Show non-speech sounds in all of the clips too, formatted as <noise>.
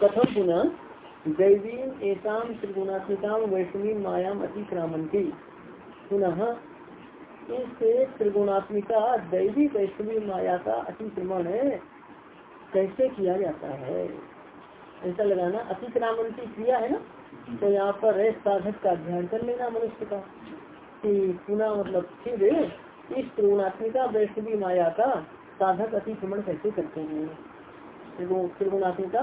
कथम पुनः? दैवीम एताम त्रिगुणात्मिका वैष्णवी मायाम अतिक्रामंती पुनः इस त्रिगुणात्मिका दैवी वैष्णवी माया का अतिक्रमण कैसे किया जाता है? ऐसा लगाना अतिक्रामंती क्रिया है ना? तो यहाँ पर है साधक का ध्यान कर लेना मनुष्य का। कि पुनः मतलब फिर इस त्रिगुणात्मिका वैष्णवी माया का साधक अतिक्रमण कैसे करते हैं? त्रिगुणात्मिका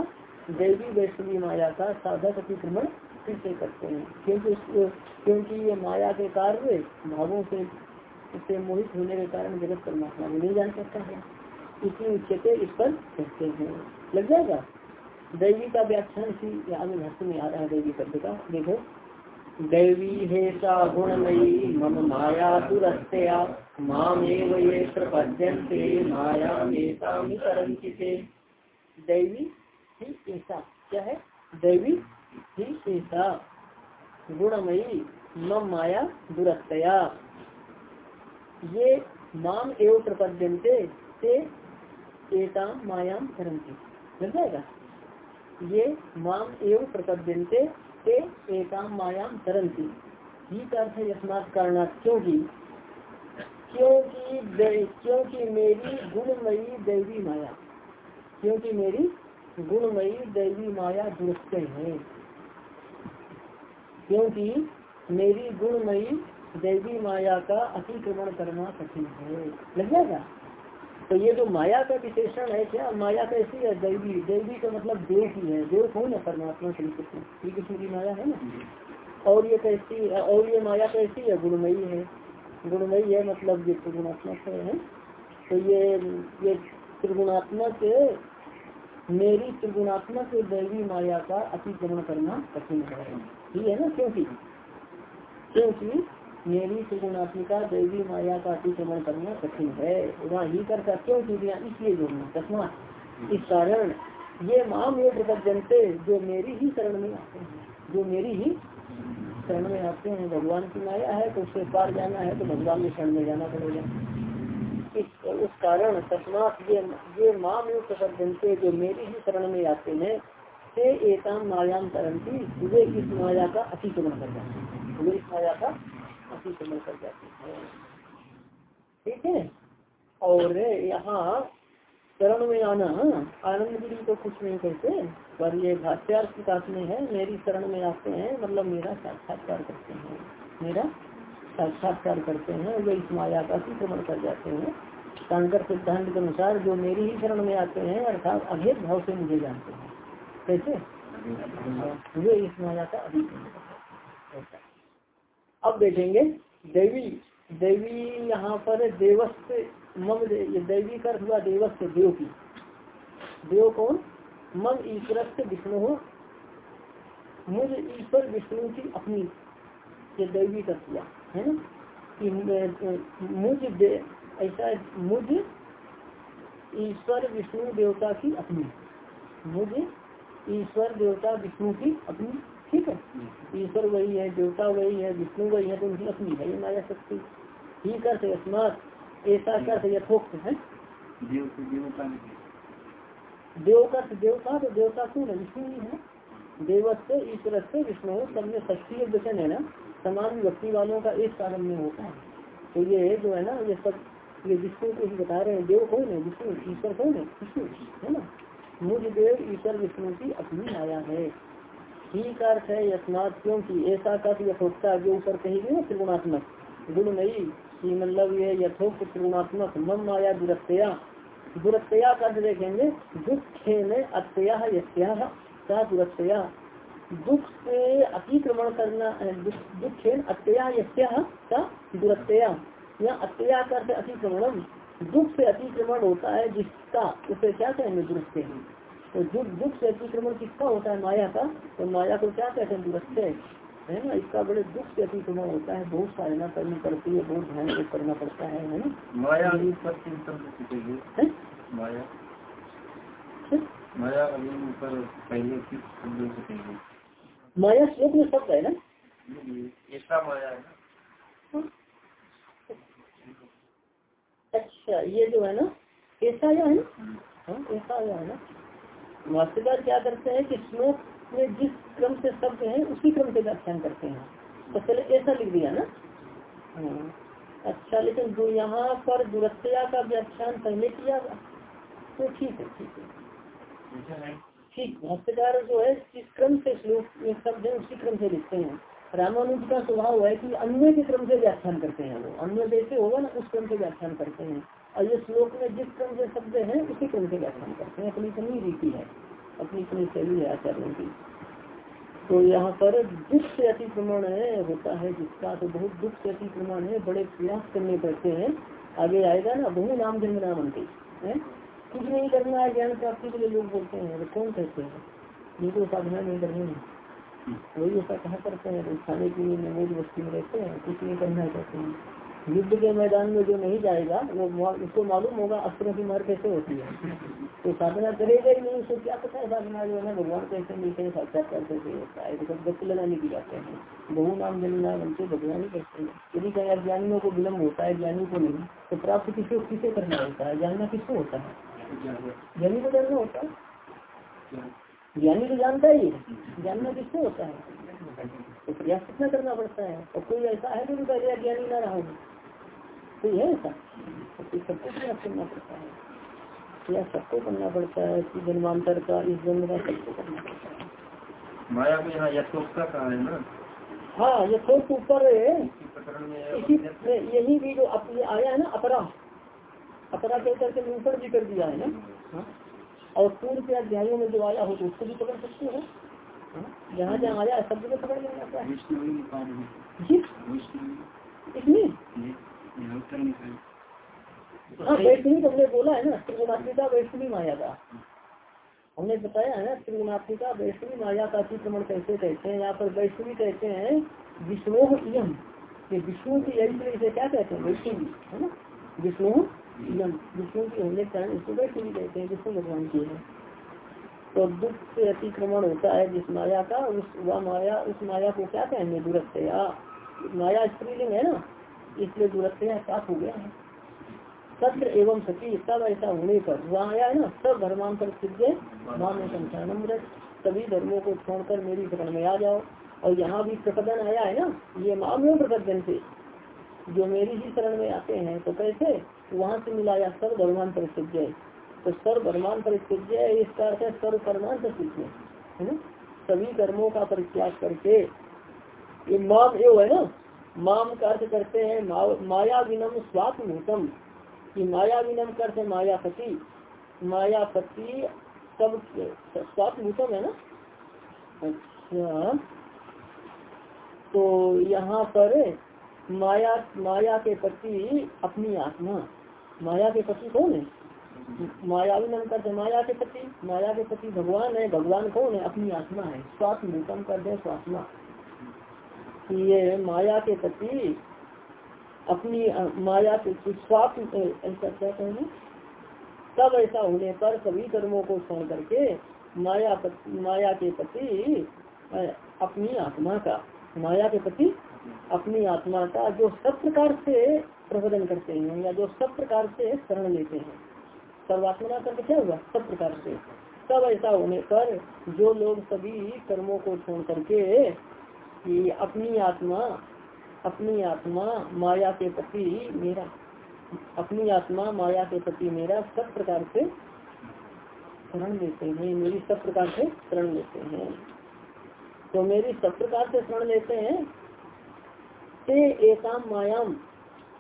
दैवी वैष्णवी माया का साधक अतिक्रमण कैसे करते हैं? क्योंकि क्योंकि ये माया के कार्य भावों से इससे मोहित होने के कारण जगत परमात्मा नहीं जान सकता है। इसलिए उच्चते इस पर कहते हैं। लग जाएगा? दैवी का व्याख्यान आगे भाषण में आ रहा है दैवी शब्द का? देखो। दैवी हे सा गुणमयी मम माया दुरस्तया मामेव ये प्रपद्यन्ते, माया तरंकिते दैवी ही ऐसा क्या है? दैवी ही ऐसा गुणमयी, मम माया दुरस्तया ये। माम एवं प्रपद्यन्ते, ते एताम मायाम करंती लग जाएगा ये माम एवं प्रपद्यंते ते एकाम मायाम तरंती ही अर्थ है यस्मात कारणात क्योंकि क्योंकि क्योंकि मेरी गुणमयी दैवी माया, क्योंकि मेरी गुणमयी दैवी माया दुरुस्त है। क्योंकि मेरी गुणमयी दैवी माया का अतिक्रमण करना कठिन है। लग जाएगा? तो ये जो माया का विशेषण है क्या? माया कैसी है, दैवी दैवी का मतलब देव ही है, देव है परमात्मा श्री कृष्ण श्री कृष्ण की माया है ना? और ये कैसी और ये माया कैसी है? गुणमयी है। गुणमयी है मतलब ये त्रिगुणात्मक है? तो ये ये त्रिगुणात्मक, मेरी त्रिगुणात्मक दैवी माया का अतिक्रमण करना कठिन है। ठीक है ना? क्योंकि क्योंकि मेरी त्रिगुणात्मिका देवी माया का अतिक्रमण करना कठिन है। वहाँ ही कर क्यों चूड़िया इसलिए जोड़ना चश्मा इस कारण ये माम ये प्रपजनते जो मेरी ही शरण में आते हैं, जो मेरी ही शरण में आते हैं, भगवान की माया है तो उससे पार जाना है तो भगवान के शरण में जाना पड़ेगा। इस, उस कारण तस्मात ये ये माम योग प्रपजनते जो मेरी ही शरण में आते हैं से एकाम मायाम तरंती, वे इस माया का अतिक्रमण कर जाते हैं। वे इस माया का उसी समय कर जाती है। ठीक है? और यहाँ चरण में आना आनंद गिरी को कुछ नहीं कहते पर ये भाष्यार विकास में है मेरी शरण में आते हैं मतलब मेरा साक्षात्कार करते हैं। मेरा साक्षात्कार करते हैं वे इस माया का अतिक्रमण कर जाते हैं। शंकर सिद्धांत के अनुसार जो मेरी ही शरण में आते हैं अर्थात अभेद भाव से मुझे जानते हैं। कैसे? वे इस माया का अभिक्रमण अब देखेंगे, देवी देवी यहाँ पर देवस्त मम देवी कर हुआ देवस्त देव की। देव कौन? मम ईश्वर विष्णु। हो मुझ ईश्वर विष्णु की अपनी ये दैवी कर दिया है ना? कि मुझ ऐसा मुझ ईश्वर विष्णु देवता की अपनी, मुझ ईश्वर देवता विष्णु की अपनी ठीक है? ईश्वर वही है देवता वही है विष्णु वही है तो उनकी अपनी है ये माया शक्ति। ठीक है अस्मात ऐसा कर यथोक्त है देव का देवता तो देवता क्यों है? विष्णु ही है। देवत से ईश्वर से विष्णु सब में वचन है ना? समान व्यक्ति वालों का एक कारण में होता है। तो ये जो है ना ये सब ये विष्णु को ही बता रहे हैं देव कौन है? विष्णु ईश्वर कौन है? विष्णु है ना? मुझ देव ईश्वर विष्णु की अपनी आया है। ठीक अर्थ है यशनाथ क्योंकि ऐसा का यथोक्ता जो ऊपर कही गई ना त्रिगुणात्मक। गुण नहीं कि मतलब ये यथोक्त त्रिगुणात्मक, मम माया दुरत्या। दुरत्या का देखेंगे, दुख में अत्यया यत्या दुरत्या। दुख से अतिक्रमण करना दुख अत्यया यत्या का दुरत्या। या अत्यया कर अतिक्रमण। दुख से अतिक्रमण होता है जिसका, उसे क्या कहेंगे, दुरुस्त तो दुख दुख से अतिक्रमण किसका होता है माया का? तो माया को क्या कहते हैं? दुरस्त है। ना? इसका बड़े दुख से अतिक्रमण होता है। बहुत साधना करनी पड़ती है बहुत ध्यान करना पड़ता है है ना? माया माया। माया माया स्वप्न शब्द है ना? ऐसा माया है अच्छा ये जो है ना ऐसा या है ना? हाँ ऐसा या है ना? वास्तुकार क्या करते हैं कि श्लोक में जिस क्रम से शब्द है उसी क्रम से व्याख्यान करते हैं। तो पहले ऐसा लिख दिया ना? हाँ। अच्छा लेकिन जो यहाँ पर दुरत्या का व्याख्यान पहले किया तो ठीक है ठीक है। ठीक भाष्यकार जो है जिस क्रम से श्लोक में शब्द है उसी क्रम से लिखते हैं। रामानुज का स्वभाव है कि अन्य के क्रम से व्याख्यान करते हैं वो। अन्य जैसे होगा ना उस क्रम से व्याख्यान करते हैं। और ये श्लोक में जिस क्रम से शब्द है उसी क्रम से व्याख्यान करते हैं। अपनी अपनी रीति है अपनी अपनी शैली है आचार्यों की। तो यहाँ पर दुख से अतिक्रमण होता है जिसका तो बहुत दुख से अतिक्रमण है बड़े प्रयास करने पड़ते हैं। आगे आएगा ना बहु नाम जन्म नाम अंतिम कुछ नहीं करना है ज्ञान प्राप्ति के लिए लोग बोलते हैं तो कौन कहते हैं? जिनको साधना नहीं करनी है। वही ऐसा कहा करते हैं? खाने पीने में मौज बस्ती में रहते हैं कुछ नहीं करना कहते हैं। युद्ध के मैदान में जो नहीं जाएगा, वो उसको मालूम होगा अस्त्रों की मार कैसे होती है। तो साधना करेगा ही नहीं, उसको क्या पता है साधना जो है भगवान कैसे मिलते हैं साक्षात्कार कैसे होता है। सब गति लगाने की जाते हैं। बहु नाम जन्ना बनते भगवान ही करते हैं। यदि कहीं अज्ञानियों को विलम्ब होता है ज्ञानी को नहीं तो प्राप्त किसी किसे करना होता है? जानना किसको होता है? ज्ञानी को जानना होता है। ज्ञानी तो जानता ही। जानना किसको होता है? तो प्रयास कितना करना पड़ता है? और कोई ऐसा है जो पहले अज्ञानी ना रहा हो? कोई है ऐसा? तो सबको प्रयास करना पड़ता है। प्रयास सबको करना पड़ता है कि जन्मांतर का इस जन्म का सबको करना पड़ता है। माया में यहाँ यथोक्ता कहा है ना? हाँ यथोक्त ऊपर यही भी जो आया है ना अपरा। अपरा के करके ऊपर भी कर दिया है ना? हाँ? और पूर्व के अध्यायों में जो आया हो तो उसको भी पकड़ सकते हो? जहाँ जहाँ आया सब जगह पकड़ लेना आता है। इसमें? हाँ वैष्णवी हमने बोला है ना त्रिगुणात्मिका वैष्णवी माया का। हमने बताया है ना त्रिगुणात्मिका वैष्णवी माया का अतिक्रमण कैसे कहते हैं यहाँ पर वैष्णवी कहते हैं विष्णु यम ये विष्णु की यही इसे क्या कहते हैं? वैष्णवी। है ना? विष्णु यम विष्णु की होने के कारण इसको वैष्णवी कहते हैं विष्णु भगवान की है। तो दुख से अतिक्रमण होता है जिस माया का, उस वह माया, उस माया को क्या कहेंगे? दूरत्या माया स्त्रीलिंग है ना? इसलिए दूरत्या साफ़ हो गया है। सत्र एवं सती, सब ऐसा होने पर वहाँ आया है ना? सब धर्मांतर सिद्ध माम संख्यानम सभी धर्मों को छोड़कर मेरी शरण में आ जाओ। और यहाँ भी प्रकदन आया है ना? ये माम प्रकदन से। जो मेरी ही शरण में आते हैं तो कैसे? वहाँ से मिलाया सब धर्मांतर सिद्ध तो सर्व परित्यज्य है, इसका अर्थ है सर्व कर्मान सिद्ध है सभी कर्मों का परित्याग करके, ये माम एव है ना? माम का अर्थ करते हैं माया विनम स्वात्मूतम। कि माया विनम करते मायापति। मायापति सब स्वात्मूतम है ना? अच्छा तो यहाँ पर माया माया के प्रति अपनी आत्मा। माया के प्रति कौन है? मायावी करते माया के प्रति, माया के प्रति भगवान है, भगवान कौन है? अपनी आत्मा है। स्वात्म भूतम कर दे स्वात्मा। ये माया के प्रति अपनी माया के स्वात्म ऐसा तब ऐसा होने पर सभी कर्मों को छोड़ करके माया पति माया के प्रति अपनी आत्मा का, माया के प्रति अपनी आत्मा का जो सब प्रकार से प्रबंधन करते हैं या जो सब प्रकार से शरण लेते हैं सर्वात्मना करके क्या हुआ? सब प्रकार से। सब ऐसा होने पर जो लोग सभी कर्मों को छोड़ करके कि अपनी आत्मा अपनी आत्मा माया के प्रति मेरा, अपनी आत्मा माया के प्रति मेरा सब प्रकार से शरण लेते हैं। मेरी सब प्रकार से शरण लेते हैं। तो मेरी सब प्रकार से शरण लेते हैं। ते एकाम मायाम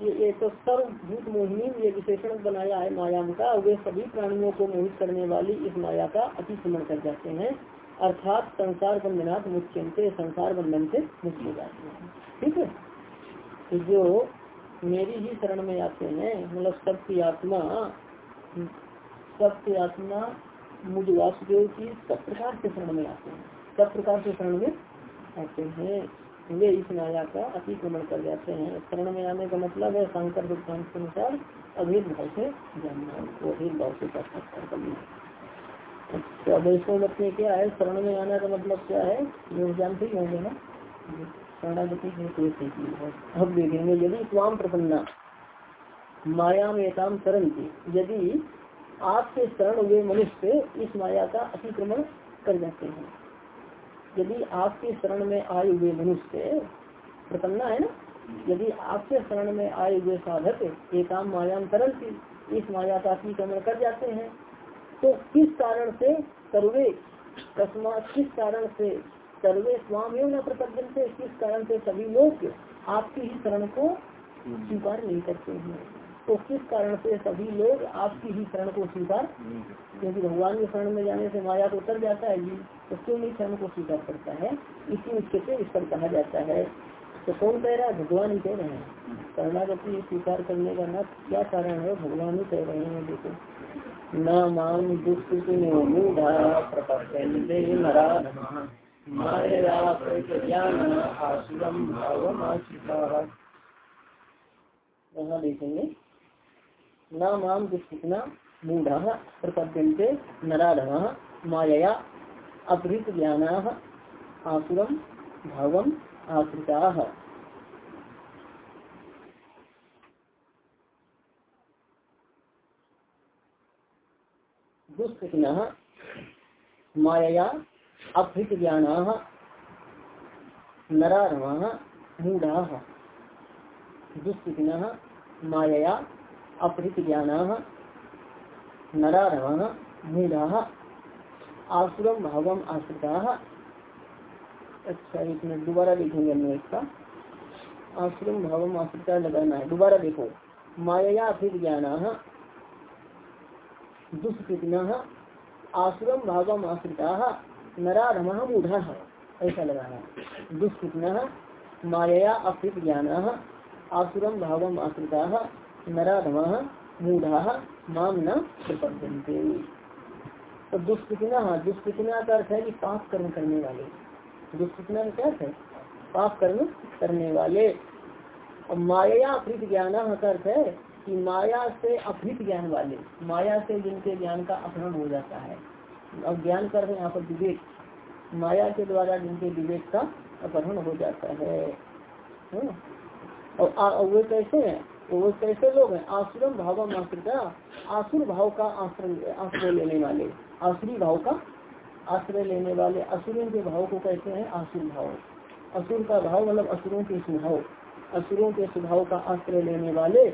ये तो सर्वभूत मोहिनी, ये विशेषण बनाया है मायाम का, वे सभी प्राणियों को मोहित करने वाली इस माया का अतिक्रमण कर जाते हैं। अर्थात संसार बंधनाथ मुख्य संसार बंधन से मुक्त हो जाते हैं। ठीक है? तो जो मेरी ही शरण में आते हैं मतलब सबकी आत्मा सबकी आत्मा मुझ वासुदेव की सब प्रकार के शरण में आते हैं। सब प्रकार के शरण में आते हैं। वे इस माया का अतिक्रमण कर जाते हैं। शरण में आने का मतलब है शंकर सिद्धांत के अनुसार अभेद भाव से जानना वो अभेद भाव से साक्षात्कार करना अच्छा वैष्णव मत में क्या है शरण में आना का मतलब क्या है? लोग जानते ही होंगे ना? शरणागति तो अब देखेंगे, यदि स्वाम प्रपन्ना माया में काम तरंती यदि आपसे शरण हुए मनुष्य इस माया का अतिक्रमण कर जाते हैं यदि आपके शरण में आए हुए मनुष्य प्रपन्ना है ना? यदि आपके शरण में आए हुए साधक एकाम माया तरंती इस माया का अतिक्रमण कर जाते हैं तो किस कारण से सर्वे तस्मात किस कारण से सर्वे स्वामी न प्रपद्यन से किस कारण से सभी लोग आपकी ही शरण को स्वीकार नहीं करते हैं? तो किस कारण से सभी लोग आपकी ही शरण को स्वीकार क्योंकि भगवान के शरण में जाने से माया तो उतर जाता है जी तो क्यों नहीं शरण को स्वीकार करता है? इसी मुख्य से इस पर कहा जाता है। तो कौन कह रहा है? भगवान ही कह रहे हैं। शरणागति स्वीकार करने का न क्या कारण है? भगवान ही कह रहे हैं, देखो। न नरा। यहाँ देखेंगे। न माम दुष्कृतना मूढ़ प्रपद्यन्ते नराधम, मायया अपहृत ज्ञान आसुरम भावम आश्रिता। दुष्कृतिन मायया अपहृत ज्ञान नराधमा, मूढ़ा। दुष्कृतिन मायया अपहृत ज्ञान नराधमा, मूढ़ा आसुरम भावम आश्रिता। अच्छा एक मिनट दोबारा देखेंगे हमने इसका। आश्रम भावम आश्रिता लगाना है। दोबारा देखो। माया अपहृत ज्ञान दुष्कृतिन आश्रम भागम आश्रिता, नराधम, मूढ़। ऐसा लगाना दुष्कृतिन माया अपृत ज्ञान आसुरम भावम आश्रिता नराधम मूढ़ा माम न प्रपद्यन्ते। तो दुष्कृतिना दुष्कृतिना का अर्थ है कि पाप कर्म करने वाले। दुष्कृतिना का क्या है? पाप कर्म करने वाले। और माया अपृत ज्ञान का अर्थ है कि माया से अपहृत ज्ञान वाले माया से जिनके ज्ञान का अपहरण हो जाता है। अब ज्ञान कर रहे यहाँ पर विवेक। माया के द्वारा जिनके विवेक का अपहरण हो जाता है। और, और वे कैसे हैं? वो कैसे लोग हैं? आश्रम भाव आश्रिता आसुर भाव का आश्रय आश्रय लेने वाले। आसुरी भाव का आश्रय लेने वाले। असुरों के भाव को कहते हैं आसुर भाव। असुर का भाव मतलब असुरों के स्वभाव। असुरों के स्वभाव का आश्रय लेने वाले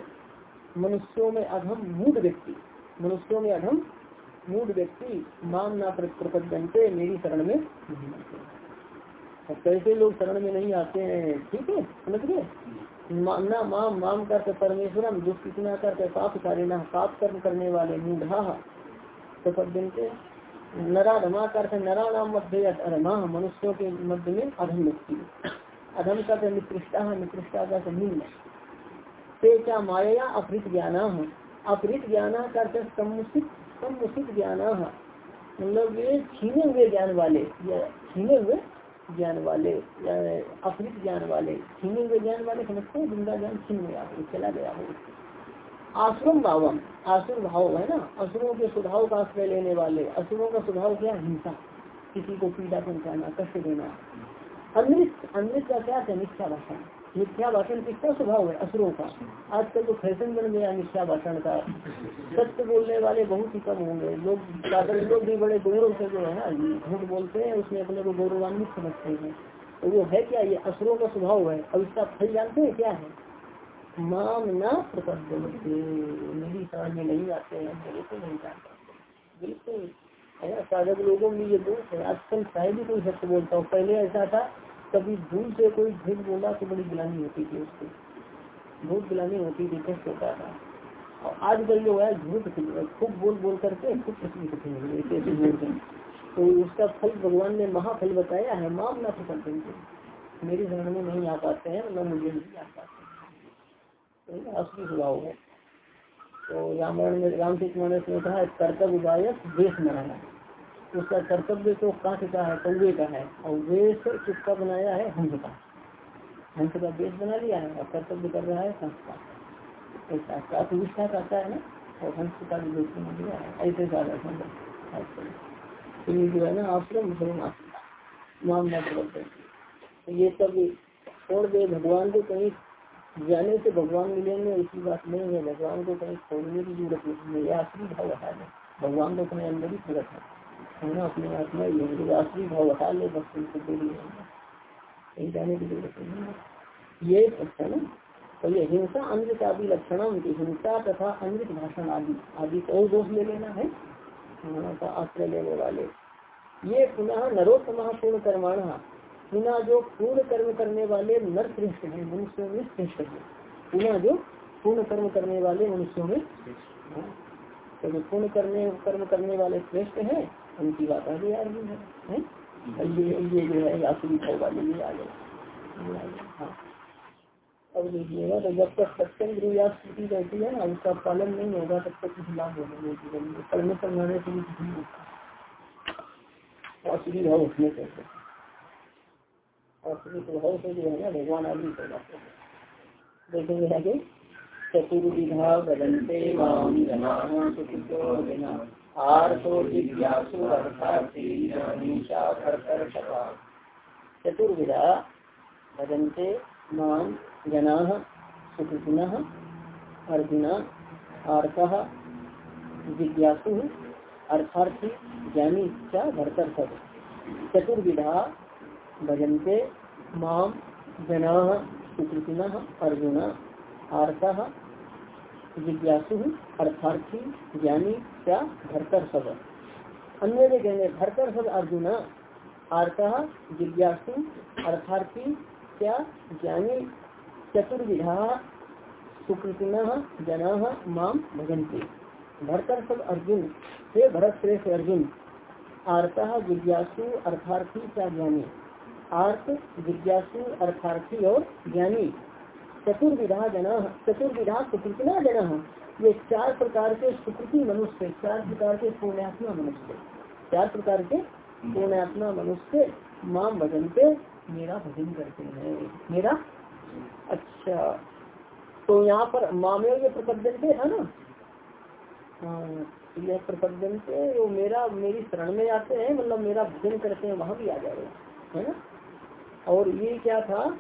मनुष्यों में अधम मूड व्यक्ति। मनुष्यों में अधम मूड व्यक्ति माम ना बनते मेरी शरण में नहीं आते। कैसे लोग शरण में नहीं आते हैं? ठीक है? समझ गए? ना, माम माम करते परमेश्वरम जो कितना करते पाप कार्य ना, पाप कर्म करने वाले मूढ़ा प्रपद्यंते नरा धमा करते नरा नाम मध्य अधमा मनुष्यों के मध्य में अधम व्यक्ति अधम का निकृष्टा निकृष्टा का निम्न ते क्या माया अपहृत ज्ञान अपहृत ज्ञान करते समुचित समुचित ज्ञान मतलब ये छीने हुए ज्ञान वाले छीने हुए ज्ञान वाले या अपहृत ज्ञान वाले छीने हुए ज्ञान वाले समझते हैं जिनका ज्ञान छिन्न गया चला गया हो। आश्रम भावम, आश्रम भाव है ना? असुरों के स्वभाव का आश्रय लेने वाले असुरों का स्वभाव क्या हिंसा। किसी को पीड़ा पहुंचाना, कष्ट देना। अमृत अमृत का क्या है? मिथ्या भाषण मिथ्या भाषण किसका स्वभाव है? असुरों का। आजकल तो फ़ैशन बन गया मिथ्या भाषण का। सत्य बोलने वाले बहुत ही कम होंगे। लोग ज़्यादा लोग भी बड़े गौरव से जो है ना, झूठ बोलते हैं, उसमें अपने को गौरवान्वित समझते हैं। तो वो है क्या? ये असुरों का स्वभाव है। अब इसका फल जानते हैं क्या है? माम न प्रपद्य मेरी समझ में नहीं आते हैं बिल्कुल नहीं जानते। बिल्कुल। है ना? साधक लोगों में ये दोष है। आजकल शायद ही कोई सत्य बोलता हूँ। पहले ऐसा था कभी भूल से कोई झूठ बोला तो बड़ी गिलानी होती थी उसको। बहुत गिलानी होती थी, कष्ट होता था। और आजकल जो है, झूठ खूब बोल बोल करके खूब तो उसका फल भगवान ने महाफल बताया है, माम ना फल देंगे। मेरी शरण में नहीं आ पाते हैं, न मुझे नहीं आ पाते हैं। असली स्वभाव है तो रामायण में रामचरित मानस में कहा, कर्तव्य गायक देश मराना उसका कर्तव्य तो कांच का है, कौवे का है। और वेश किसका बनाया है हंस का। हंस का वेश बना लिया है और कर्तव्य कर रहा है हंस का। ऐसा प्राथमिकता करता है ना, और हंस का भी वेश बना लिया है। ऐसे सारा संभव तो जो है ना, आश्रम धर्म मामला प्रवर्तन ये सब छोड़ दे, भगवान को कहीं जाने से भगवान मिलेंगे ऐसी बात नहीं है। भगवान को कहीं छोड़ने की ज़रूरत नहीं है। ये आखिरी भाव ले भगवान को अपने अंदर ही सूरत है ना अपने आत्मा ही है आखिरी भाव हटा ले बस उनको दे कहीं जाने की ज़रूरत नहीं है। ये है। ना तो ये हिंसा, अमृत आदि लक्षण हिंसा तथा अमृत भाषण आदि। आदि को दोष ले लेना है। का आश्रय लेने वाले। ये पुनः नरोत्तम पूर्ण कर्माण। पुनः जो पूर्ण कर्म करने वाले नर श्रेष्ठ है, मनुष्यों में श्रेष्ठ है। पुनः जो पूर्ण कर्म करने वाले मनुष्यों में तो जो पूर्ण कर्म करने वाले श्रेष्ठ है उनकी बात आगे आ रही है? ये ये जो है आ गए। हाँ। अब देखिएगा तो जब तक सत्संग स्थिति रहती है ना, उसका पालन नहीं होगा, तब तक कुछ लाभ होगा जीवन में। पढ़ने समझाने से भी कुछ नहीं होता असली भाव उठने से। असली प्रभाव से जो है ना, भगवान आदि जाते हैं। देखेंगे आगे। चतुर्विधा बदलते चतुर्विधा, भजनते मान जना, सुकृतिन, अर्जुन आर्थ जिज्ञासु, अर्थार्थी, ज्ञानी क्या भरतर सब चतुर्विधा, भजन्ते माम जना, सुकृतिन, अर्जुन आर्थ जिज्ञासु, अर्थार्थी, ज्ञानी क्या भरतर सब। अन्य कहेंगे भरतर सब अर्जुन आर्थ जिज्ञासु, अर्थार्थी क्या ज्ञानी, चतुर्विधा, सुकृतिन, जना माम भजन्ते। भरतर सब अर्जुन, हे भरत श्रेष्ठ अर्जुन, आर्त जिज्ञासु, अर्थार्थी क्या ज्ञानी? आर्थ जिज्ञासु, अर्थार्थी और ज्ञानी। चतुर्विधा जना, चतुर्विधा सुकृतना जना। ये चार प्रकार के सुकृति मनुष्य, चार प्रकार के पुण्यात्मा मनुष्य। चार प्रकार के पुण्यात्मा मनुष्य माम भजन पे मेरा भजन करते हैं। मेरा? अच्छा तो यहाँ पर मामे ये प्रपदन पे है ना? हाँ यह पे वो मेरा, मेरी शरण में आते हैं मतलब मेरा भजन करते हैं, वहाँ भी आ जाएगा है ना? और ये क्या था?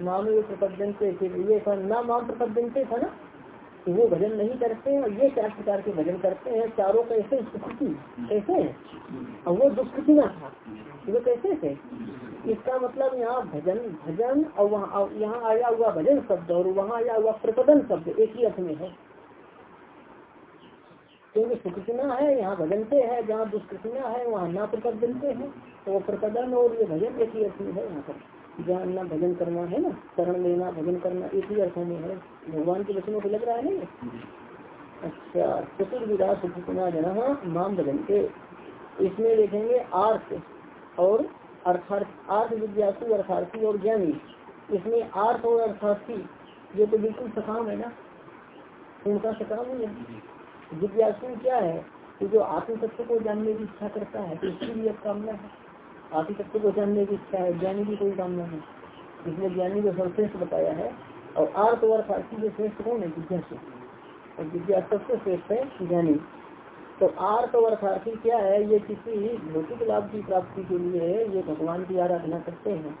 नाम ये प्रपदन से ये ना माम से था ना? तो वो भजन नहीं करते हैं और ये चार प्रकार के भजन करते हैं, चारों कैसे सुकृति कैसे और वो दुष्कृति ना था। वो कैसे थे? इसका मतलब यहाँ भजन भजन और वहाँ यहाँ आया हुआ भजन शब्द और वहाँ आया हुआ प्रपदन शब्द एक ही अर्थ में है। क्योंकि सुकृतना है, यहाँ भजन से है, जहाँ दुष्कृतना है, वहाँ ना प्रपदन से है। तो वो और ये भजन एक ही अर्थ में है यहाँ पर। जहाँ ना भजन करना है ना? शरण लेना, भजन करना, एक ही अर्थों में है। भगवान के वचनों को लग रहा है? अच्छा चतुर्विधा सुकृतना जना नाम भजन के इसमें देखेंगे आर्थ और अर्थार्थ। आर्थ विद्यासु अर्थार्थी और ज्ञानी। इसमें आर्थ और अर्थार्थी, ये तो बिल्कुल सकाम है ना? उनका सकाम ही है। जिज्ञासु क्या है? कि जो आत्म तत्व को जानने की इच्छा करता है तो इसकी भी एक कामना है। आत्म तत्व को जानने की इच्छा है, ज्ञानी की कोई कामना है इसमें ज्ञानी को सर्वश्रेष्ठ बताया है। और आर्थ और अर्थार्थी जो श्रेष्ठ कौन है? जिज्ञासु और जिज्ञास सबसे श्रेष्ठ है ज्ञानी। तो आर्थ और अर्थार्थी क्या है? ये किसी भौतिक लाभ की प्राप्ति के लिए ये भगवान की आराधना करते हैं।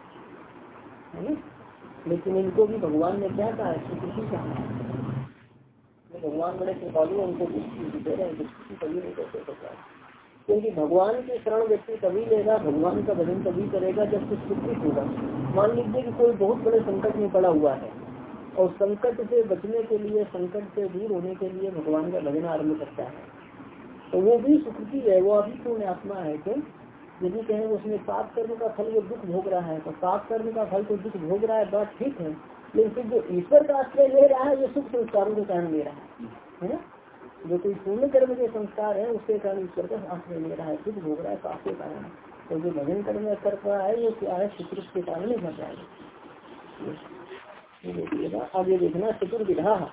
लेकिन इनको भी भगवान ने क्या कहा है? स्वीकृति कहा है। भगवान बड़े कृपालु उनको दे रहे हैं कभी नहीं करते भगवान क्योंकि भगवान के शरण व्यक्ति तभी लेगा, भगवान का भजन तभी करेगा जब कुछ स्वीकृत होगा। मान लीजिए कि कोई बहुत बड़े संकट में पड़ा हुआ है, और संकट से बचने के लिए, संकट से दूर होने के लिए भगवान का भजन आरंभ करता है। तो वो भी सुकृति है, वो अभी पूर्ण आत्मा है तो यदि कहें उसमें पाप कर्म का फल वो दुख भोग रहा है तो पाप कर्म का फल तो दुख भोग रहा है, बात ठीक है, लेकिन जो ईश्वर का आश्रय ले रहा है वो सुख संस्कारों के कारण ले रहा है। है ना? जो कोई पूर्ण कर्म के संस्कार है, उसके कारण ईश्वर का आश्रय ले रहा है सुख भोग रहा है, पाप के कारण। तो जो भजन कर्म कर रहा है ये क्या है? सुकृत के कारण ही कर रहा है। देखिएगा आगे देखना चतुर्विधा।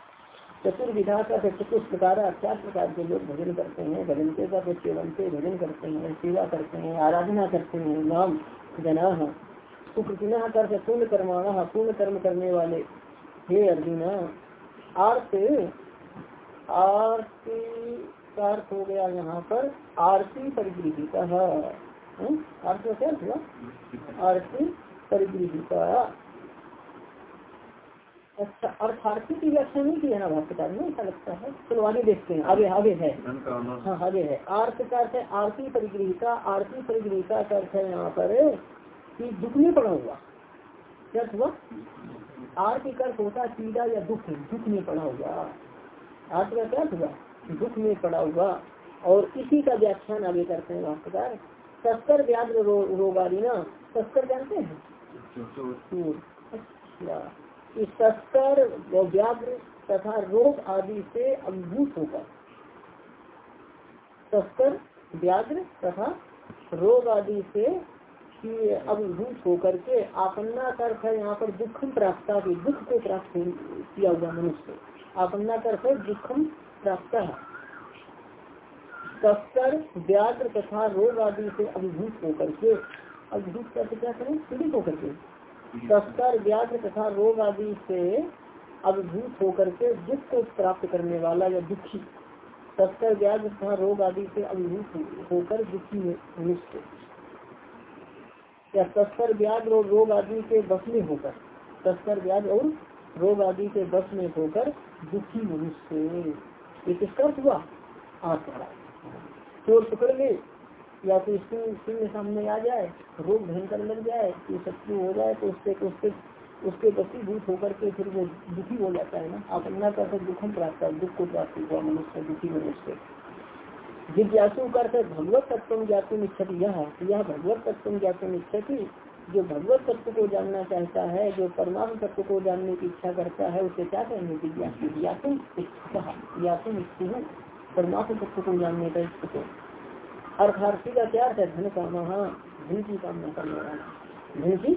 चतुर्विधा का चतुर्थ प्रकार चार प्रकार के लोग भजन करते हैं। भजन के बाद सेवन से भजन करते हैं, सेवा करते हैं, आराधना करते हैं, नाम जना। सुकृतिना कर पूर्ण कर्माणा पूर्ण कर्म करने वाले। हे अर्जुन आर्थ आरती का अर्थ हो गया यहाँ पर आरती परिगृहित आरती क्या हुआ आरती परिगृहिता। अच्छा अर्थार्थी की व्याख्या नहीं की है ना भाष्यकार में? ऐसा लगता है। चलो आगे देखते हैं। आगे आगे है। हाँ आगे है। आर्थ का अर्थ है आरती परिगृहिता। आरती परिगृहिता का अर्थ है यहाँ पर कि दुख में पड़ा हुआ। क्या हुआ? आर्थ का अर्थ होता है पीड़ा या दुख। दुख में पड़ा हुआ। का क्या हुआ दुख में पड़ा हुआ। और इसी का व्याख्यान आगे करते हैं भाष्यकार। सस्तर व्याघ्र रो, रोगारी ना? सस्तर जानते हैं। अच्छा। इस सस्तर व्याघ्र तथा रोग आदि से अभिभूत होकर। सस्तर व्याघ्र तथा रोग आदि से अभिभूत होकर के आपन्ना का अर्थ है यहाँ पर दुखम प्राप्त दुख को प्राप्त किया हुआ मनुष्य। आपन्ना का दुखम प्राप्त तस्कर व्याघ्र तथा रोग आदि से अभिभूत होकर के, अभिभूत करके क्या करें? पीड़ित होकर के। तस्कर व्याघ्र तथा रोग आदि से अभिभूत होकर के दुख को प्राप्त करने वाला या दुखी तस्कर व्याघ्र तथा रोग आदि से अभिभूत होकर दुखी मनुष्य। या तस्कर व्याघ्र और रोग आदि के बस में होकर तस्कर व्याघ्र और रोग आदि के बस में होकर दुखी मनुष्य ये किसका हुआ आत्मा चोर पकड़ ले, या तो सिंह सिंह सामने आ जाए, रोग भयंकर लग जाए कि शत्रु हो जाए तो उससे उसके उसके वसीभूत होकर के फिर वो दुखी हो जाता है ना। आप अन्ना का अर्थ दुखम प्राप्त, दुख को प्राप्त हुआ मनुष्य, दुखी मनुष्य। जिज्ञासु का अर्थ भगवत तत्व ज्ञातुम इच्छति, यह यह भगवत तत्व ज्ञातुम इच्छति जो भगवत तत्व को जानना चाहता है, जो परमात्म तत्व को जानने की इच्छा करता है, उसे क्या कहेंगे? जिज्ञासु ज्ञातुम इच्छा इच्छु परमात्म तत्व को जानने का इच्छुक अर्थार्थी का क्या है? धन कामा धन की कामना करने वाला। धन की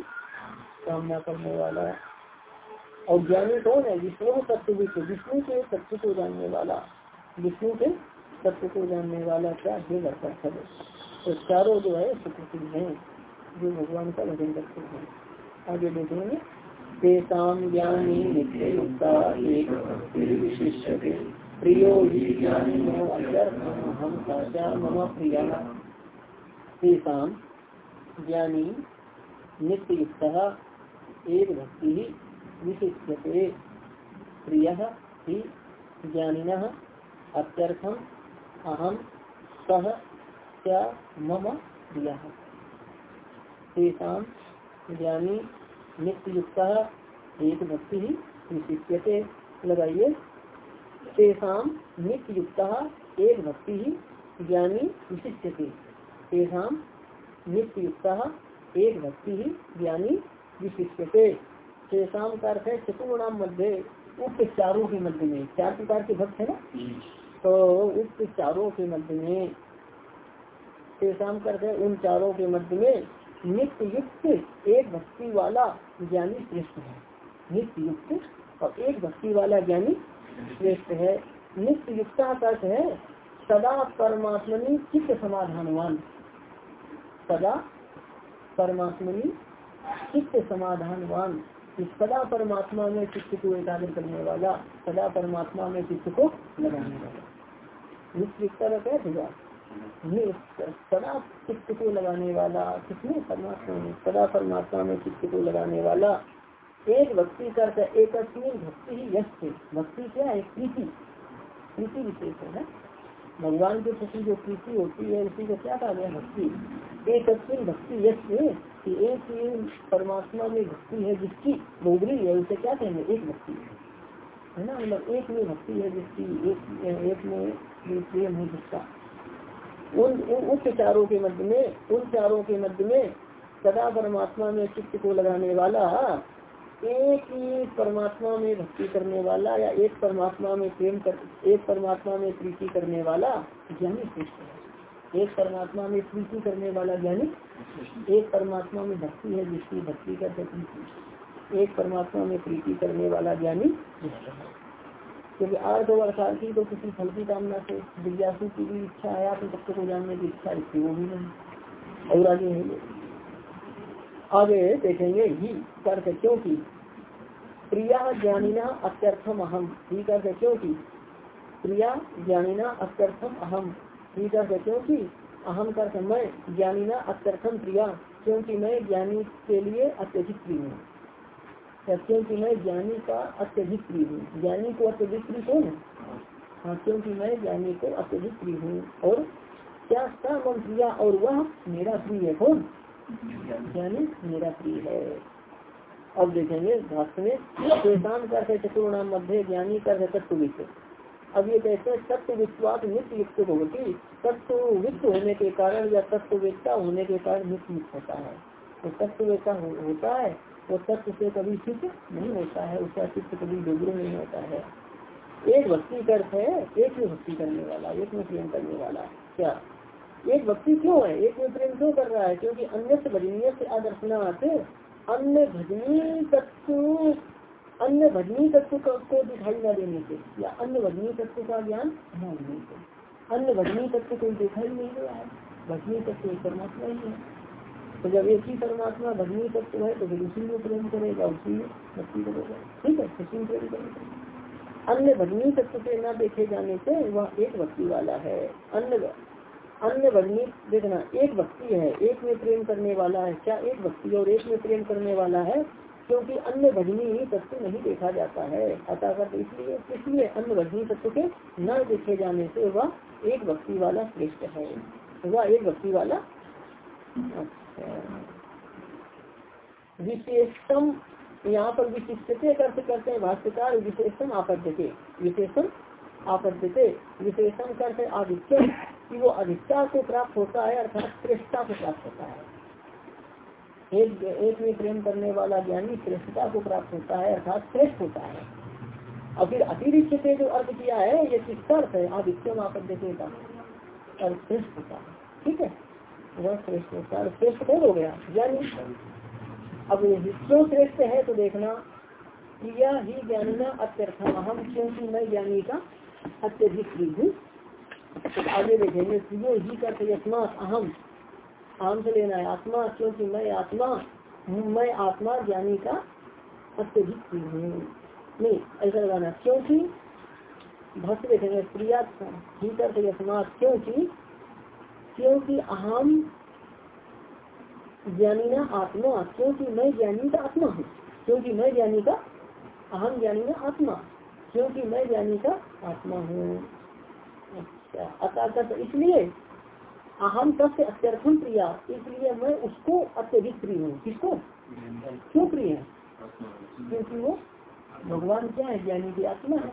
कामना करने वाला। और ज्ञानी कौन है? विष्णु तत्व विष्णु के तत्व को जानने वाला। विष्णु के तत्व को जानने वाला क्या? हे है तो चारों जो है सुकृति है। जो भगवान का भजन करते हैं आगे देखेंगे ज्ञानी नित्य युक्ता एक विशिष्ट प्रियो ही ज्ञानी हम साचा मम प्रिया ज्ञानी नित्य एक भक्ति विशिष्यते प्रिय ही अत्यर्थम अहम सह क्या मम प्रिय। तेषाम ज्ञानी नित्य युक्त एक भक्ति ही विशिष्यते। लगाइए। तेषाम नित्य युक्त एक भक्ति ही ज्ञानी विशिष्यते। तेषाम नित्य युक्त एक भक्ति ही ज्ञानी विशिष्यते। तेषाम का अर्थ है चतुर्णाम मध्य उक्त चारों के मध्य में। चार प्रकार के भक्त है ना? तो उक्त चारों के मध्य में तेषाम का अर्थ है उन चारों के मध्य में नित्य युक्त एक भक्ति वाला ज्ञानी श्रेष्ठ है। नित्य युक्त और एक भक्ति वाला ज्ञानी श्रेष्ठ है। नित्य युक्त का अर्थ है, सदा परमात्मनि चित्त समाधानवान। सदा परमात्मनि चित्त समाधानवान। सदा परमात्मा में चित्त को एकाग्र करने वाला, सदा परमात्मा में चित्त को लगाने वाला। नित्युक्ता का क्या हुआ ये सदा चित्त को लगाने वाला किसने परमात्मा में सदा परमात्मा में चित्त को लगाने वाला। एक भक्ति करता एक भक्ति ही यश भक्ति क्या है? प्रीति। प्रीति विशेष है भगवान के प्रति जो प्रीति होती है, उसी को क्या कहा गया भक्ति। एक भक्ति यश कि एक परमात्मा में भक्ति है जिसकी बोगरी है, उसे क्या कहेंगे? एक भक्ति है। ना? मतलब एक में भक्ति है जिसकी, एक एक में प्रेम है जिसका। उन उन चारों के मध्य में, उन चारों के मध्य में सदा परमात्मा में चित्त को लगाने वाला, एक ही परमात्मा में भक्ति करने वाला या एक परमात्मा में प्रेम कर, एक परमात्मा में प्रीति करने वाला ज्ञानी श्रेष्ठ है। एक परमात्मा में प्रीति करने वाला ज्ञानी एक परमात्मा में भक्ति है, जिसकी भक्ति का एक परमात्मा में प्रीति करने वाला ज्ञानी क्योंकि अर्थ और अर्थार्थी तो किसी फल की कामना से जिज्ञासु की भी इच्छा है आपको तत्व को जानने की इच्छा इसकी वो भी नहीं। और आगे है। आगे देखेंगे ही कर्क क्योंकि प्रिया ज्ञानिना अत्यर्थम अहम, ही कर्क क्योंकि प्रिया ज्ञानिना अत्यर्थम अहम, ही कर्क क्योंकि अहम कर्क मैं ज्ञानिना अत्यर्थम प्रिया, क्योंकि मैं ज्ञानी के लिए अत्यधिक प्रिय हूँ। क्योंकि मैं ज्ञानी का अत्यधिक प्रिय हूँ। ज्ञानी को अत्यधिक प्रिय कौन है? क्योंकि मैं ज्ञानी को अत्यधिक प्रिय हूँ। और क्या सा मन प्रिया और वह मेरा प्रिय है? कौन? ज्ञानी मेरा प्रिय है। अब देखेंगे भाष्य में श्वेतान कर चतुर्णाम मध्य, ज्ञानी कर तत्व अब ये कहते हैं तत्व विश्वास नित्य युक्त होती तत्व वित्त होने के कारण या तत्ववेत्ता होने के कारण नित्य युक्त होता है। तो तत्ववेत्ता होता है वो तत्व से कभी सिद्ध नहीं होता है, उसका चित्त कभी डूबरू नहीं होता है। एक भक्ति अर्थ है, एक में भक्ति करने वाला, एक में प्रेम करने वाला। क्या? एक भक्ति क्यों है? एक में प्रेम क्यों कर रहा है? क्योंकि अन्य से भजनीय से आदर्शनाथ अन्य भजनी तत्व, अन्य भजनी तत्व को दिखाई न देने से, या अन्य भजनी तत्व का ज्ञान न होने से। अन्य भजनी तत्व कोई देखा ही नहीं गया है। भजनी तत्व परमात्मा ही है। तो जब एक ही परमात्मा भजनी तत्व है तो फिर उसी में प्रेम करेगा, उसी में भक्ति करेगा। ठीक है? उसी में प्रेम करेगा। अन्य भजनी तत्व से न देखे जाने से वह एक भक्ति वाला है। अन्य अन्य भजनी देखना, एक भक्ति है, एक में प्रेम करने वाला है। क्या एक भक्ति और एक में प्रेम करने वाला है? क्योंकि अन्य भजनी तत्व नहीं देखा जाता है। अतः इसलिए इसलिए अन्य भजनी तत्व के न देखे जाने से वह एक भक्ति वाला श्रेष्ठ है। वह एक भक्ति वाला अच्छा विशेषतम, यहाँ पर विशिष्टते अर्थ करते हैं, भाष्यकार विशेषण आपद्यते विशेषण आपद्यते विशेषण करते आदित्य, कि वो अधिकता को प्राप्त होता है, अर्थात श्रेष्ठता को प्राप्त होता है। एक एक में प्रेम करने वाला ज्ञानी श्रेष्ठता को प्राप्त होता है, अर्थात श्रेष्ठ होता है। और फिर अतिरिक्त से जो अर्थ किया है, ये किसका अर्थ है? आदित्यम आपद्यते का और श्रेष्ठ होता है। ठीक है? वह श्रेष्ठ होता श्रेष्ठ कौन हो गया। ज्ञानी अब क्यों श्रेष्ठ है तो देखना क्रिया ही ज्ञानीना अत्यर्थ हम क्योंकि मैं ज्ञानी का अत्यधिक प्रिय हूँ। तो आगे देखेंगे प्रियो ही करते यस्मात अहम। आम से लेना है आत्मा, क्योंकि मैं आत्मा मैं आत्मा ज्ञानी का अत्यधिक प्रिय हूँ। नहीं, ऐसा लगाना, क्योंकि भक्त देखेंगे, प्रिया ही करते यस्मात क्योंकि क्योंकि अहम ज्ञानी ना आत्मा, क्योंकि मैं ज्ञानी का आत्मा हूँ। क्योंकि मैं ज्ञानी का, अहम ज्ञानी ना आत्मा, क्योंकि मैं ज्ञानी का आत्मा हूँ। अच्छा अतः इसलिए अहम तस्य अत्यर्थम प्रिया, इसलिए मैं उसको अत्यधिक प्रिय हूँ। किसको? क्यों प्रिय है? क्योंकि वो भगवान क्या है, ज्ञानी की आत्मा है।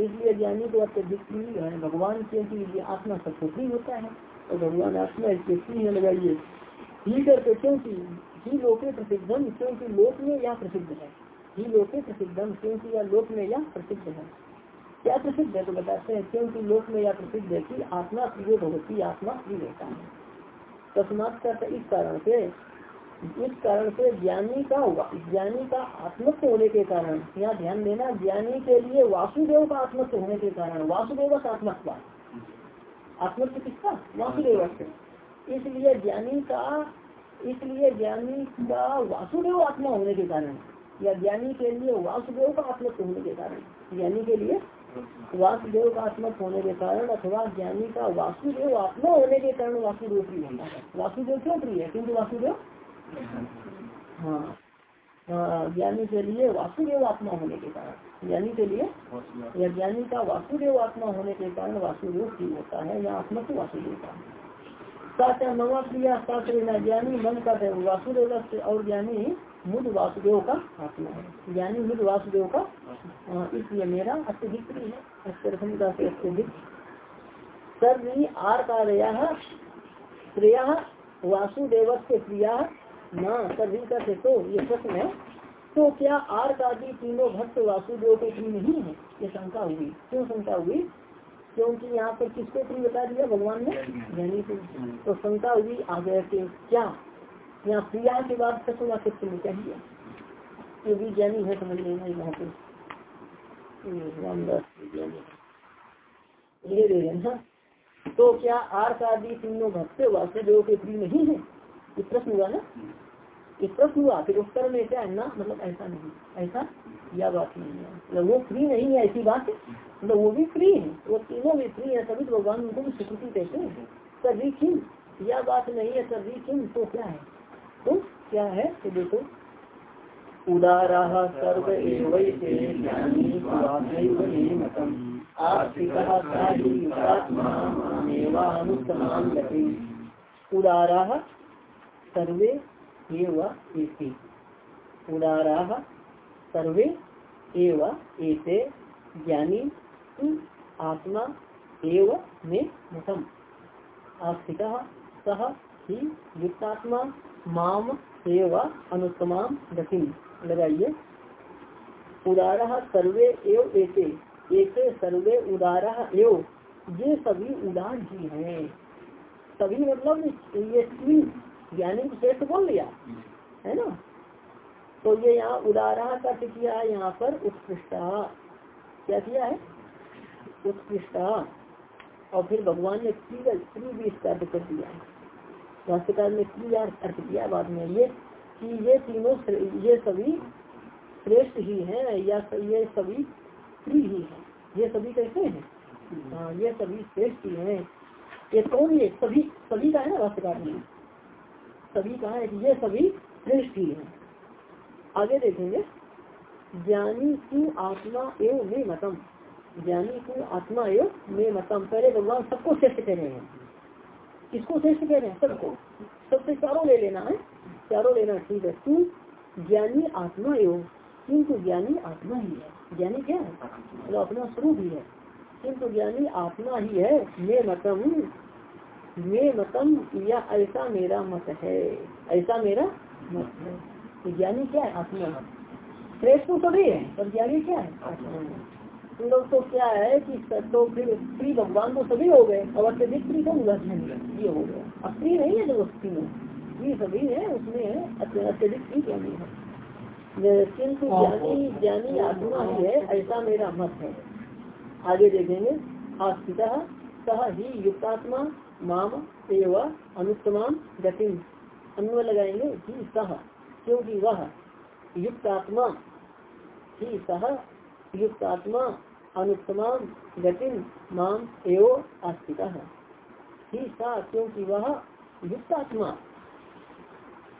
इसलिए ज्ञानी को अत्यधिक प्रिय है। भगवान क्योंकि आत्मा सबको प्रिय होता है। भगवान आत्मा इसके प्रिय लगाइए। ही करके क्योंकि ही लोके प्रसिद्धम क्योंकि लोक में यह प्रसिद्ध है। ही लोके प्रसिद्धम क्योंकि यह लोक में यह प्रसिद्ध है। क्या प्रसिद्ध है तो बताते हैं, क्योंकि लोक में यह प्रसिद्ध है कि आत्मा प्रिय भगवती, आत्मा प्रिय होता है। तस्मात का इस कारण से, इस कारण से ज्ञानी का ज्ञानी का आत्मत्व होने के कारण, यहाँ ध्यान देना, ज्ञानी के लिए वासुदेव का आत्मत्व होने के कारण, वासुदेव का आत्मत्व। आत्मत्व किसका वासुदेव इसलिए ज्ञानी का, इसलिए ज्ञानी का वासुदेव आत्मा होने के कारण, या ज्ञानी के लिए वासुदेव का आत्मत्व होने के कारण, ज्ञानी के लिए वासुदेव का आत्मक होने के कारण अथवा ज्ञानी का वासुदेव आत्मा होने के कारण वासुदेव प्रिय होता है। वासुदेव क्यों प्रिय है? क्योंकि वासुदेव हाँ ज्ञानी के लिए वासुदेव आत्मा होने के कारण। ज्ञानी के लिए, या ज्ञानी का वासुदेव आत्मा होने के कारण वासुदेव प्रिय होता है, या आत्मा तो वासुदेव का प्रिया शास्त्र ज्ञानी, मन का वासुदेव और ज्ञानी मुद वासुदेव का आत्मा है। ज्ञानी मुद वासुदेव का इसलिए मेरा अत्यधिक प्रिय है से अत्यधिक। सर्वी आर कार्या प्रिया वासुदेव से प्रिया न सभी का तो ये प्रश्न है। तो क्या आर का आदि तीनों भक्त वासुदेव के प्रिय नहीं है? ये शंका हुई। क्यों शंका हुई? क्योंकि यहाँ पर किसको प्रिय बता दिया? भगवान ने? ज्ञानी को। तो शंका हुई आगे क्या? यहाँ प्रिया के बाद चित्त में चाहिए ये भी ज्ञानी है, समझ लेना यहाँ पे। रामदास ज्ञानी ये दे रहे तो क्या आर्थ आदि तीनों भक्त वासुदेव के प्रिय नहीं है? ये प्रश्न हुआ ना? ये प्रश्न हुआ फिर उत्तर में क्या है ना मतलब ऐसा नहीं, ऐसा यह बात नहीं है। मतलब वो फ्री नहीं है ऐसी बात मतलब वो भी फ्री है, वो तीनों भी फ्री है तभी तो भगवान उनको भी स्वीकृति कहते हैं। सभी किम यह बात नहीं है सभी किम तो क्या है? तो क्या है तो देखो, उदारा सर्व उदाराः सर्वे एव एते उदाराः सर्वे एव एते ज्ञानी आत्मा एव मे मतम आस्तिकः सह ही युक्तात्मा माम एव अनुत्तमा गतिम। लगाइए। उदार सर्वे एव एते। एते सर्वे उदार एव। ये सभी उदार ही हैं। सभी मतलब ये तीन ज्ञानी श्रेष्ठ बोल लिया। है ना? तो ये यहाँ उदारा का किया है यहाँ पर, उत्कृष्ट। क्या किया है? उत्कृष्ट। और फिर भगवान ने स्त्री भी इसका अर्थ कर दिया भाष्यकार ने क्रिया अर्थ किया बाद में ये, कि ये तीनों ये सभी श्रेष्ठ ही हैं, या ये सभी स्त्री ही है। ये सभी कैसे हैं? हाँ ये सभी श्रेष्ठ ही हैं। ये कौन ये सभी सभी का है ना भाष्यकार? में सभी का है ये सभी श्रेष्ठ ही। है आगे देखेंगे। ज्ञानी की आत्मा एवं में मतम। ज्ञानी की आत्मा एवं में मतम। पहले भगवान सबको श्रेष्ठ कह रहे हैं। किसको श्रेष्ठ कह रहे हैं? सबको। सबसे चारों ले लेना है। चारों लेना ठीक है। तू ज्ञानी आत्मा एवं। किंतु ज्ञानी आत्मा ही है। ज्ञानी क्या है? मतलब अपना स्वरूप ही है। किंतु ज्ञानी आत्मा ही है। मे मतम। मे मतम या ऐसा मेरा मत है। ऐसा मेरा मत है। तो ज्ञानी क्या है? आत्मा। श्रेष्ठ तो सभी है, पर ज्ञानी क्या है? आत्मा। तुम लोग तो क्या है कि तो फिर स्त्री भगवान तो सभी हो गए, और अत्यधिक स्त्री का उदाहरण ये हो गया। स्त्री नहीं है जो स्त्री में स्त्री सभी है, उसमें है अत्यधिक स्त्री क्या नहीं है किंतु ज्ञानी ज्ञानी आत्मा ही है, ऐसा मेरा मत है। आगे देखेंगे। आस्थित सह ही युक्तात्मा माम एवं अनुत्तमाम गतिम। अन्वय लगाएँगे, ही सह, क्योंकि वह युक्त आत्मा ही सह युक्त आत्मा अनुत्तमान गतिम, माम एवं आस्तिका है ही सा क्योंकि वह युक्त आत्मा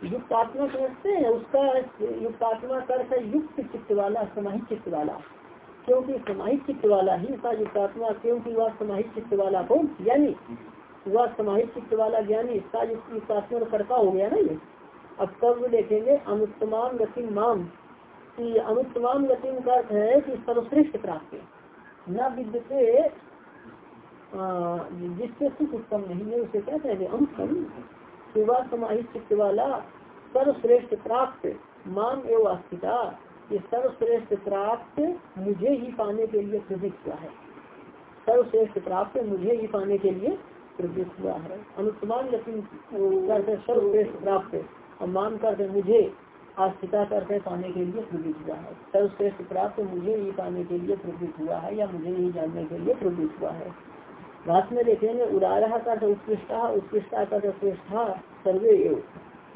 युक्त आत्मा समझते हैं, उसका युक्त आत्मा कर युक्त चित्त वाला, समाहित चित्त वाला। क्योंकि समाहित चित्त वाला ही सा युक्त आत्मा क्योंकि वह समाहित चित्त वाला कौन? यानी वह समाहित चित्त वाला ज्ञानी सा आत्मा करता हो गया ना ये? अब तब देखेंगे अनुत्तमान गति माम कि अनुत्तमान गति का अर्थ है कि सर्वश्रेष्ठ प्राप्त न विद्यते जिससे सुख उत्तम नहीं है, उसे क्या कहते अनुत्तम। सेवा समाहित चित्त वाला सर्वश्रेष्ठ प्राप्त माम एवं अस्थिता ये सर्वश्रेष्ठ प्राप्त मुझे ही पाने के लिए प्रवृत्त हुआ है। सर्वश्रेष्ठ प्राप्त मुझे ही पाने के लिए प्रवृत्त हुआ है। अनुत्तमान गति सर्वश्रेष्ठ प्राप्त और मान करते मुझे आस्थिता करते पाने के लिए प्रवृत्त हुआ है। सर्वश्रेष्ठ प्राप्त मुझे ही पाने के लिए प्रवृत्त हुआ है या मुझे ही जानने के लिए प्रवृत्त हुआ है। भाष में देखेंगे उदारह का उत्कृष्टा उत्कृष्टा का श्रेष्ठा सर्वे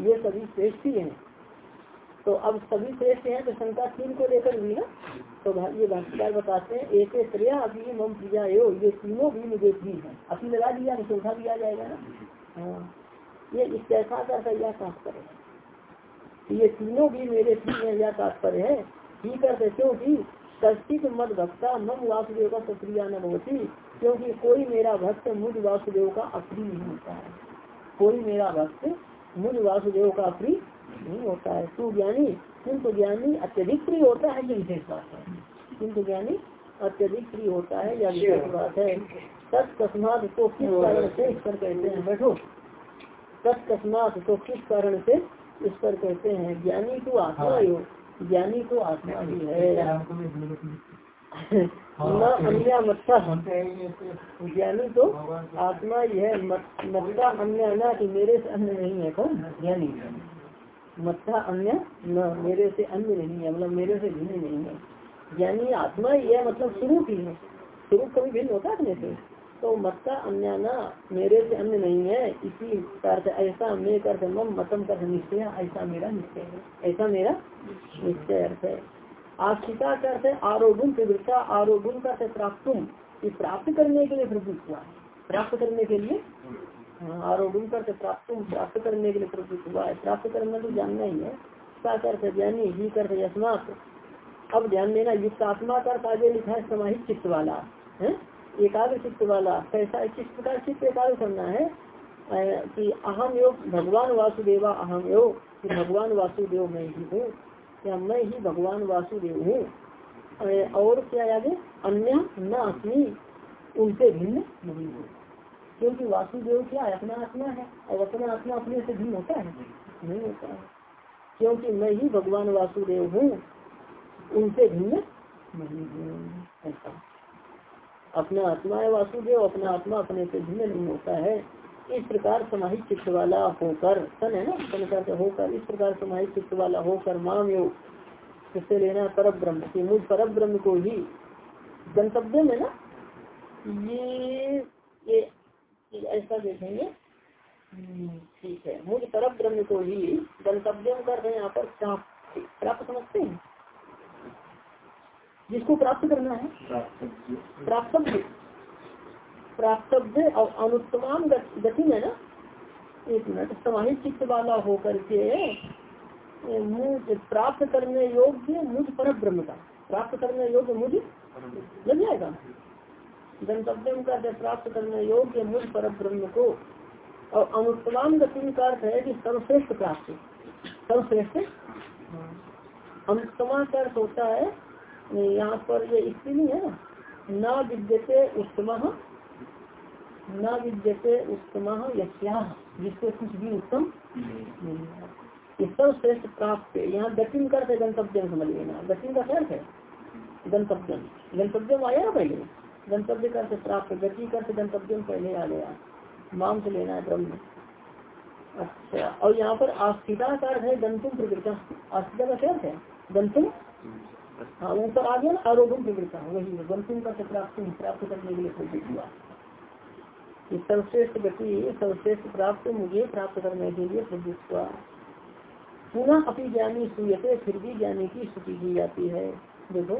ये सभी श्रेष्ठ ही है। तो अब सभी श्रेष्ठ हैं तो शंका तीन को लेकर भी ना तो ये भाष्यकार बताते हैं एक त्रिया अभी मम प्रिया यो ये तीनों भी मुझे प्रिय है। अभी लगा दिया तो चौथा भी आ जाएगा ना? हाँ। ये इस कैसा का यह तात्पर्य है। ये तीनों भी मेरे प्रिय है यह तात्पर्य है। ठीक है क्योंकि कश्चित मद भक्ता मम वासुदेव का सप्रिया न होती क्योंकि कोई मेरा भक्त मुझ वासुदेव का अप्रिय नहीं होता है। कोई मेरा भक्त मुझ वासुदेव का अप्रिय नहीं होता है। तू ज्ञानी किंतु ज्ञानी अत्यधिक प्रिय होता है ये विशेष बात है। किंतु ज्ञानी अत्यधिक प्रिय होता है यह विशेष बात है। तत्कस्मात तो किस कारण से इस पर कहते हैं? बैठो। तत्कस्मात तो किस कारण से इस पर कहते हैं? ज्ञानी तो आत्मा हाँ। यो ज्ञानी तो आत्मा ही है। <laughs> न अन्य मत्था। ज्ञानी तो आत्मा ही है। मत्ता अन्य न कि मेरे से अन्य नहीं है। कौन? ज्ञानी। मत्था अन्य न, मेरे से अन्य नहीं है मतलब मेरे से भिन्न नहीं है। यानी आत्मा ही है मतलब स्वरूप ही है। स्वरूप कभी भिन्न होता है अपने से? तो मत का अन्य न मेरे से अन्य नहीं है, इसी अर्थ ऐसा मैं कर मतम कर निश्चय ऐसा मेरा निश्चय है। ऐसा मेरा निश्चय अर्थ है। आश्रिता का अर्थ है आरोगुण प्रवृत्ता आरोगुण का प्राप्त प्राप्त करने के लिए प्रवृत्त हुआ प्राप्त करने के लिए हाँ, आरोढ़ करते प्राप्त प्राप्त करने के लिए प्रवृत्त हुआ है। प्राप्त करना तो जानना ही है। क्या करते ज्ञानी ही करते अब ध्यान देना युक्त आत्मा का आगे लिखा है समाहित चित्त वाला है? एकाग्र चित्त वाला। कैसा किस प्रकार चित्त एकाग्र करना है? कि अहम योग भगवान वासुदेवा अहम योग कि भगवान वासुदेव मैं ही हूँ या मैं ही भगवान वासुदेव हूँ। और क्या आगे? अन्य न अपनी उनसे भिन्न नहीं हो। क्योंकि वासुदेव क्या है? अपना आत्मा है। और अपना आत्मा अपने से भिन्न होता है। नहीं होता है। क्योंकि मैं ही भगवान वासुदेव हूँ। उनसे भिन्न नहीं हूँ। ऐसा। अपना आत्मा है वासुदेव अपना आत्मा अपने से भिन्न नहीं होता है। इस प्रकार समाहित चित्त वाला होकर सन है ना? सन करके होकर इस प्रकार समाहित चित्त वाला होकर माम योग किससे लेना पर ब्रह्म की मुझ पर ब्रह्म को ही गंतव्य में ना? ये ये, ऐसा देखेंगे। ठीक है मुझ तरफ़ ब्रह्म को ही गंतव्य कर रहे हैं यहाँ पर प्राप्त प्राप्त समझते हैं? जिसको प्राप्त करना है? प्राप्तव्य। प्राप्तव्य। और अनुत्तम गति में ना एक मिनट समाहित चित्त वाला होकर के मुझ प्राप्त करने योग्य मुझ पर ब्रह्म का। प्राप्त करने योग्य मुझ लग जाएगा? गंतव्य का प्राप्त करने योग्य मूल पर ब्रह्म को, और अनुत्तम गति का अर्थ है कि सर्वश्रेष्ठ प्राप्त। सर्वश्रेष्ठ? अनुत्तमा का अर्थ होता है, यहाँ पर ये स्त्री नहीं है ना? विद्यते उत्तम, न विद्यते उत्तम यश्या जिससे कुछ भी उत्तम नहीं है। सर्वश्रेष्ठ प्राप्त यहाँ गतिम कर गंतव्य, समझ लेना। गतिम का क्या है? गंतव्यम गंतव्यम आया ना पहले? गंतव्य कर प्राप्त गति कर गंतव्यम पहले आ गया माम से लेना है ब्रह्म। अच्छा और यहाँ पर आस्थिता का अर्थ है गंतुम प्रकृता आस्थिता का क्या है? गंतुम हाँ ऊपर आ गया ना आरोग्य प्रकृता वही गंतुम का प्राप्त प्राप्त करने के लिए हुआ। कि सर्वश्रेष्ठ गति सर्वश्रेष्ठ प्राप्त, मुझे प्राप्त करने के लिए प्रवृत्त हुआ। पुनः अपनी ज्ञानी सुयते, फिर भी ज्ञानी की स्तुति की जाती है। देखो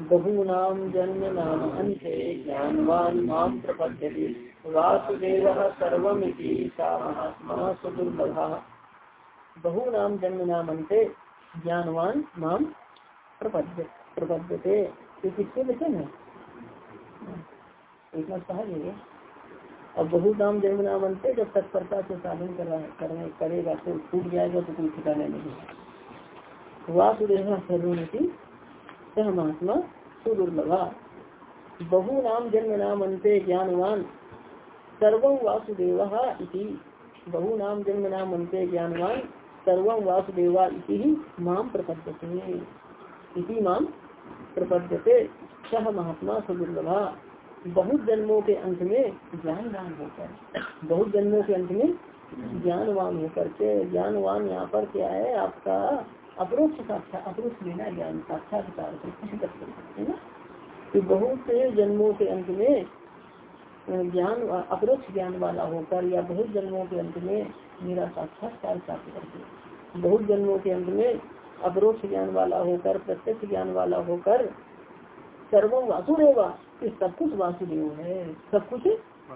बहु नाम जन्म नाम अंत ज्ञानवान नाम प्रपद्यति। वासुदेव सर्वमिति महात्मा सुदुर्लभा। बहुनाम जन्म नाम अंत ज्ञानवान नाम प्रपद्य, प्रपद्यते किसके बचे हैं? इतना सहज है और बहु नाम जन्म नाम अंत जब तत्परता से साधन करने करेगा तो छूट जाएगा तो कोई ठिकाने नहीं वासुदेव सर्वोन्नति सह महात्मा सुदुर्लभा बहु नाम जन्म नाम अंते ज्ञानवान, सर्व वासुदेव बहु नाम जन्म नाम अंते ज्ञानवान, सर्व वासुदेवा इति माम प्रपद्यते। इति माम प्रपद्यते। सह महात्मा सुदुर्लभा बहुत जन्मों के अंत में ज्ञानवान है। बहुत जन्मों के अंत में ज्ञानवान होकर के, ज्ञानवान यहाँ पर क्या है, आपका अप्रोक्ष साक्षा, अप्रोक्ष लेना ज्ञान, साक्षात्कार है ना? कि बहुत जन्मों के अंत में ज्ञान, अप्रोक्ष ज्ञान वाला होकर या बहुत जन्मों के अंत में मेरा साक्षात्कार प्राप्त करके, बहुत जन्मों के अंत में अप्रोक्ष ज्ञान वाला होकर, प्रत्यक्ष ज्ञान वाला होकर, सर्व वासुदेवा सब कुछ वासुदेव है, सब कुछ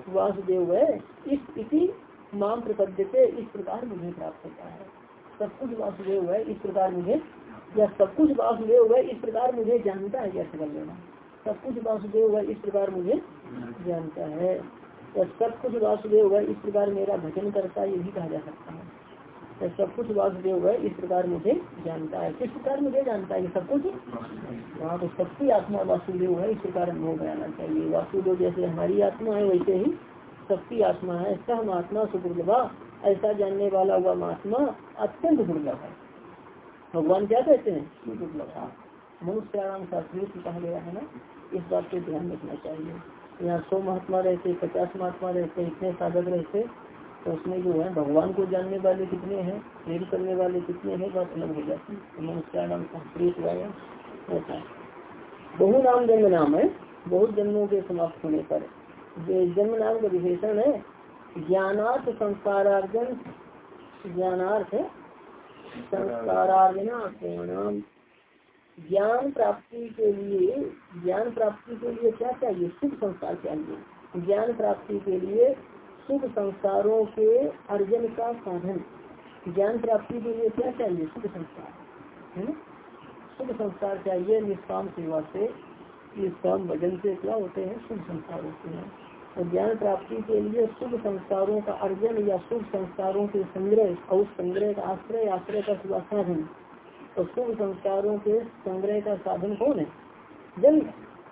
वासुदेव है, इसी माम प्रपद्य से इस प्रकार मुझे प्राप्त होता है। सब कुछ वासुदेव है, इस प्रकार मुझे या सब कुछ वासुदेव है, इस प्रकार मुझे जानता है जैसे कर लेना सब कुछ वासुदेव है, इस प्रकार मुझे जानता है। या सब कुछ वासुदेव है, इस प्रकार मेरा भजन करता है ये कहा जा सकता है। या सब कुछ वासुदेव है, इस प्रकार मुझे जानता है। किस प्रकार मुझे जानता है सब कुछ? वहाँ तो सबकी आत्मा वासुदेव है, इस प्रकार अनुभव बनाना चाहिए। वासुदेव जैसे हमारी आत्मा है, वैसे ही सबकी आत्मा है सह महात्मा सुदुर्लभा ऐसा जानने वाला हुआ महात्मा अत्यंत दुर्लभ है। भगवान क्या कहते हैं? सुदुर्लभा मनुष्याराम शास्त्री कहा गया है ना? इस बात पे ध्यान रखना चाहिए। यहाँ सौ महात्मा रहते, पचास महात्मा रहते, इतने साधक रहते तो उसमें जो है, भगवान को जानने वाले कितने हैं, प्रेम करने वाले कितने हैं, बात अलग हो जाती है। मनुष्य आराम नाम ऐसा बहु नाम जन्म नाम है, बहुत जन्मों के समाप्त होने पर। जन्म नाम का विशेषण है। ज्ञानार्थ संस्कारार्जन। ज्ञानार्थ संस्कारार्जना नाम ज्ञान प्राप्ति के लिए, ज्ञान प्राप्ति के लिए क्या चाहिए? शुभ संस्कार चाहिए। ज्ञान प्राप्ति के लिए शुभ संस्कारों के अर्जन का साधन। ज्ञान प्राप्ति के लिए क्या चाहिए? शुभ संस्कार। है ना? शुभ संस्कार चाहिए निष्काम सेवा से। निष्काम भजन से क्या होते हैं शुभ संस्कार होते हैं। और ज्ञान प्राप्ति के लिए शुभ संस्कारों का अर्जन या शुभ संस्कारों के संग्रह और संग्रह का आश्रय आश्रय का शुभ साधन तो शुभ संस्कारों के संग्रह का साधन कौन है? जन्म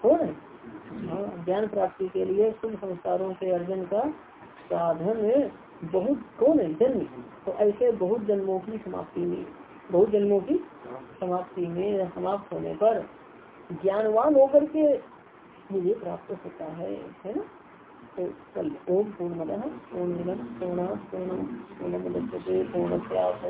कौन है? हाँ, ज्ञान प्राप्ति के लिए शुभ संस्कारों के अर्जन का साधन बहुत कौन है? जन्म तो ऐसे बहुत जन्मों की समाप्ति में बहुत जन्मों की समाप्ति में समाप्त होने पर ज्ञानवान होकर के मुझे प्राप्त होता है है ना? तो कल ओम पूर्ण पूर्ण पूर्ण पूर्ण पूर्ण पूर्ण पूर्ण।